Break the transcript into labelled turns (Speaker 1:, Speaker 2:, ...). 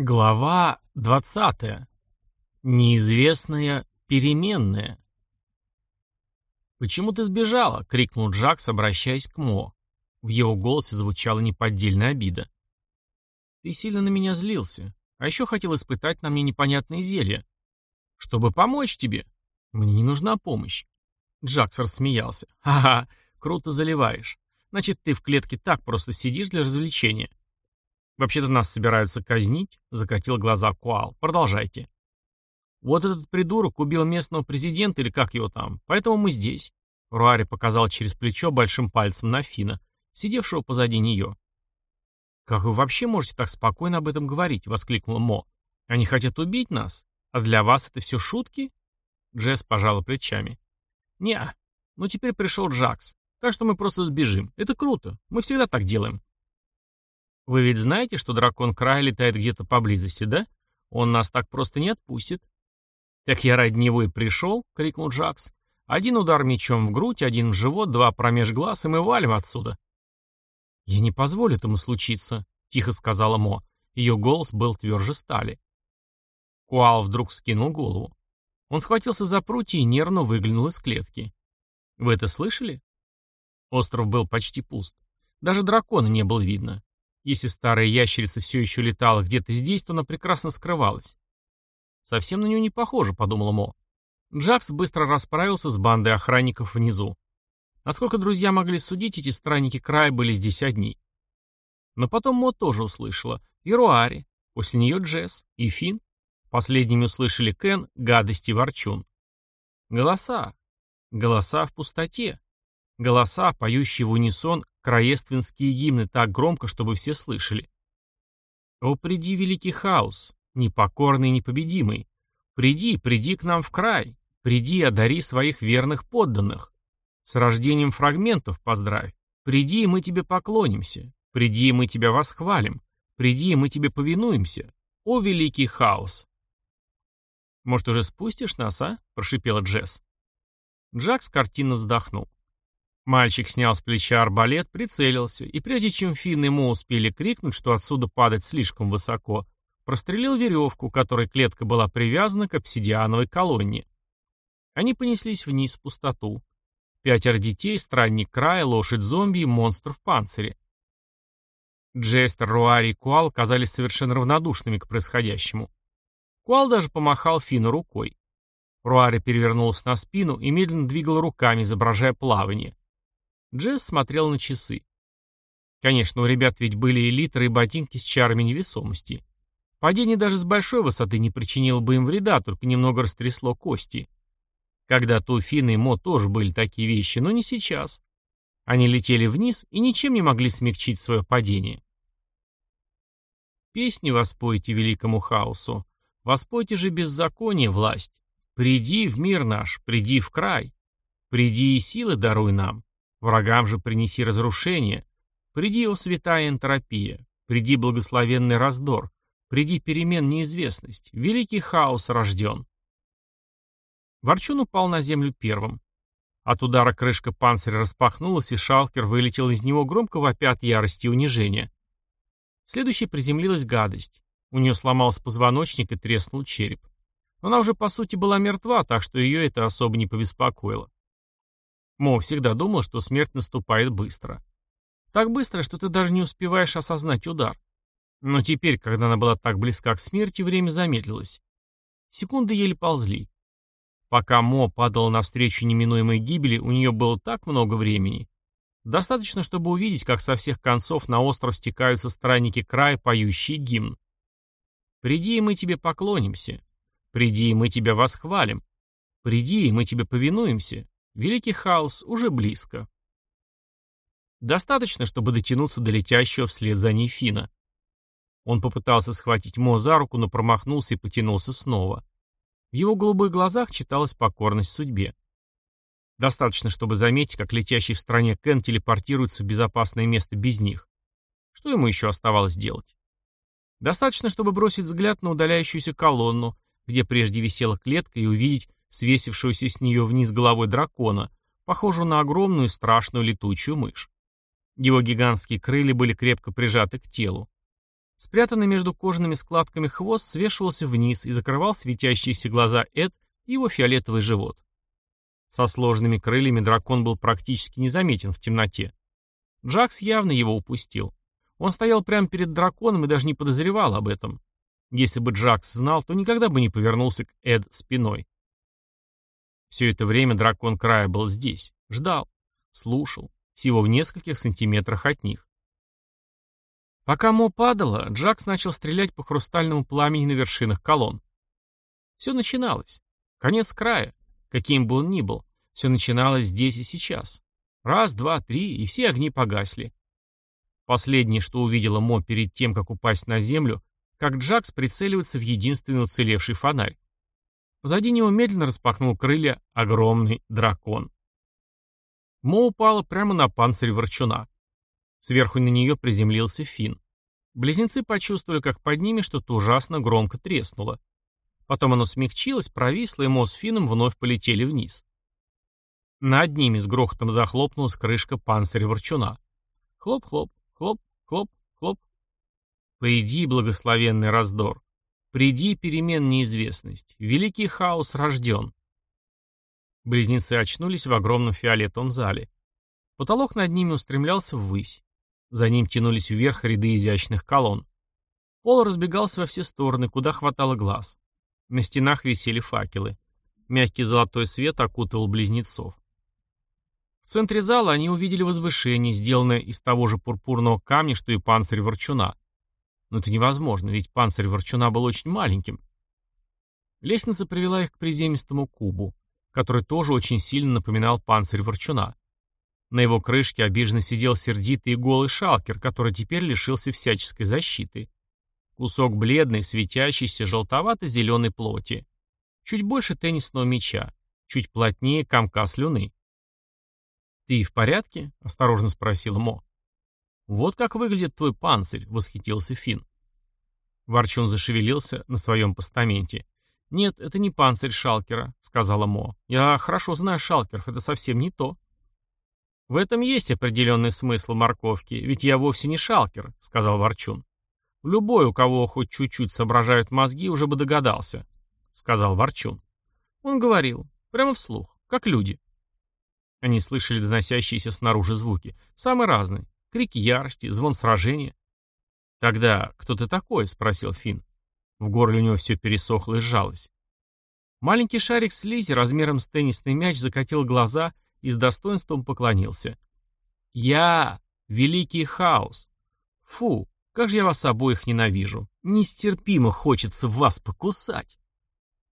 Speaker 1: Глава 20. Неизвестная переменная. «Почему ты сбежала?» — крикнул Джакс, обращаясь к Мо. В его голосе звучала неподдельная обида. «Ты сильно на меня злился, а еще хотел испытать на мне непонятные зелья. Чтобы помочь тебе. Мне не нужна помощь». Джакс рассмеялся. «Ха-ха, круто заливаешь. Значит, ты в клетке так просто сидишь для развлечения. «Вообще-то нас собираются казнить», — закатил глаза Куал. «Продолжайте». «Вот этот придурок убил местного президента или как его там, поэтому мы здесь». Руари показал через плечо большим пальцем на Фина, сидевшего позади нее. «Как вы вообще можете так спокойно об этом говорить?» — воскликнул Мо. «Они хотят убить нас? А для вас это все шутки?» Джесс пожала плечами. «Не, ну теперь пришел Джакс, так что мы просто сбежим. Это круто, мы всегда так делаем». Вы ведь знаете, что дракон Край летает где-то поблизости, да? Он нас так просто не отпустит. Так я ради него и пришел, крикнул Джакс. Один удар мечом в грудь, один в живот, два промеж глаз, и мы валим отсюда. Я не позволю этому случиться, тихо сказала Мо. Ее голос был тверже стали. Куал вдруг скинул голову. Он схватился за прутья и нервно выглянул из клетки. Вы это слышали? Остров был почти пуст. Даже дракона не было видно. Если старая ящерица все еще летала где-то здесь, то она прекрасно скрывалась. «Совсем на нее не похоже», — подумала Мо. Джакс быстро расправился с бандой охранников внизу. Насколько друзья могли судить, эти странники края были здесь одни. Но потом Мо тоже услышала. И Руари, после нее Джесс, и Финн. Последними услышали Кен, гадость и Ворчун. Голоса. Голоса в пустоте. Голоса, поющие в унисон краественские гимны так громко, чтобы все слышали. «О, приди, великий хаос, непокорный и непобедимый! Приди, приди к нам в край! Приди, одари своих верных подданных! С рождением фрагментов поздравь! Приди, и мы тебе поклонимся! Приди, и мы тебя восхвалим! Приди, и мы тебе повинуемся! О, великий хаос!» «Может, уже спустишь нас, а?» – прошипела Джесс. Джакс картинно вздохнул. Мальчик снял с плеча арбалет, прицелился, и прежде чем Финн и Мо успели крикнуть, что отсюда падать слишком высоко, прострелил веревку, которой клетка была привязана к обсидиановой колонне. Они понеслись вниз в пустоту. Пятеро детей, странник края, лошадь-зомби и монстр в панцире. Джестер, Руари и Куал казались совершенно равнодушными к происходящему. Куал даже помахал Фину рукой. Руари перевернулся на спину и медленно двигал руками, изображая плавание. Джесс смотрел на часы. Конечно, у ребят ведь были элитры и ботинки с чарами невесомости. Падение даже с большой высоты не причинило бы им вреда, только немного растрясло кости. Когда-то у Фина и Мо тоже были такие вещи, но не сейчас. Они летели вниз и ничем не могли смягчить свое падение. Песни воспойте великому хаосу, воспойте же беззаконие власть. Приди в мир наш, приди в край. Приди и силы даруй нам. Врагам же принеси разрушение. Приди, о святая энтропия, приди благословенный раздор, приди перемен неизвестность, великий хаос рожден. Ворчун упал на землю первым. От удара крышка панциря распахнулась, и шалкер вылетел из него, громко вопя от ярости и унижения. Следующей приземлилась гадость. У нее сломался позвоночник и треснул череп. Но она уже, по сути, была мертва, так что ее это особо не побеспокоило. Мо всегда думал, что смерть наступает быстро. Так быстро, что ты даже не успеваешь осознать удар. Но теперь, когда она была так близка к смерти, время замедлилось. Секунды еле ползли. Пока Мо падала навстречу неминуемой гибели, у нее было так много времени. Достаточно, чтобы увидеть, как со всех концов на остров стекаются странники края, поющие гимн. «Приди, и мы тебе поклонимся. Приди, и мы тебя восхвалим. Приди, и мы тебе повинуемся. Великий хаос уже близко. Достаточно, чтобы дотянуться до летящего вслед за ней Фина. Он попытался схватить Мо за руку, но промахнулся и потянулся снова. В его голубых глазах читалась покорность судьбе. Достаточно, чтобы заметить, как летящий в стране Кен телепортируется в безопасное место без них. Что ему еще оставалось делать? Достаточно, чтобы бросить взгляд на удаляющуюся колонну, где прежде висела клетка, и увидеть, свесившуюся с нее вниз головой дракона, похожую на огромную страшную летучую мышь. Его гигантские крылья были крепко прижаты к телу. Спрятанный между кожаными складками хвост свешивался вниз и закрывал светящиеся глаза Эд и его фиолетовый живот. Со сложными крыльями дракон был практически незаметен в темноте. Джакс явно его упустил. Он стоял прямо перед драконом и даже не подозревал об этом. Если бы Джакс знал, то никогда бы не повернулся к Эд спиной. Все это время дракон края был здесь, ждал, слушал, всего в нескольких сантиметрах от них. Пока Мо падала, Джакс начал стрелять по хрустальному пламени на вершинах колонн. Все начиналось. Конец края, каким бы он ни был. Все начиналось здесь и сейчас. Раз, два, три, и все огни погасли. Последнее, что увидела Мо перед тем, как упасть на землю, как Джакс прицеливается в единственный уцелевший фонарь. Позади него медленно распахнул крылья огромный дракон. Мо упала прямо на панцирь ворчуна. Сверху на нее приземлился Фин. Близнецы почувствовали, как под ними что-то ужасно громко треснуло. Потом оно смягчилось, провисло, и Мо с Фином вновь полетели вниз. Над ними с грохотом захлопнулась крышка панциря ворчуна. Хлоп-хлоп, хлоп, хлоп. Приди, благословенный раздор. Приди, перемен неизвестность. Великий хаос рожден. Близнецы очнулись в огромном фиолетовом зале. Потолок над ними устремлялся ввысь. За ним тянулись вверх ряды изящных колонн. Пол разбегался во все стороны, куда хватало глаз. На стенах висели факелы. Мягкий золотой свет окутывал близнецов. В центре зала они увидели возвышение, сделанное из того же пурпурного камня, что и панцирь ворчуна. Но это невозможно, ведь панцирь ворчуна был очень маленьким. Лестница привела их к приземистому кубу, который тоже очень сильно напоминал панцирь ворчуна. На его крышке обиженно сидел сердитый и голый шалкер, который теперь лишился всяческой защиты. Кусок бледной, светящейся, желтовато-зеленой плоти. Чуть больше теннисного мяча, чуть плотнее комка слюны. «Ты в порядке?» — осторожно спросил Мо. «Вот как выглядит твой панцирь», — восхитился Финн. Ворчун зашевелился на своем постаменте. «Нет, это не панцирь Шалкера», — сказала Мо. «Я хорошо знаю Шалкеров, это совсем не то». «В этом есть определенный смысл морковки, ведь я вовсе не Шалкер», — сказал Ворчун. «Любой, у кого хоть чуть-чуть соображают мозги, уже бы догадался», — сказал Ворчун. Он говорил, прямо вслух, как люди. Они слышали доносящиеся снаружи звуки, самые разные, Крики ярости, звон сражения. «Тогда кто ты такой?» — спросил Финн. В горле у него все пересохло и сжалось. Маленький шарик слизи размером с теннисный мяч закатил глаза и с достоинством поклонился. «Я — великий хаос. Фу, как же я вас обоих ненавижу. Нестерпимо хочется вас покусать».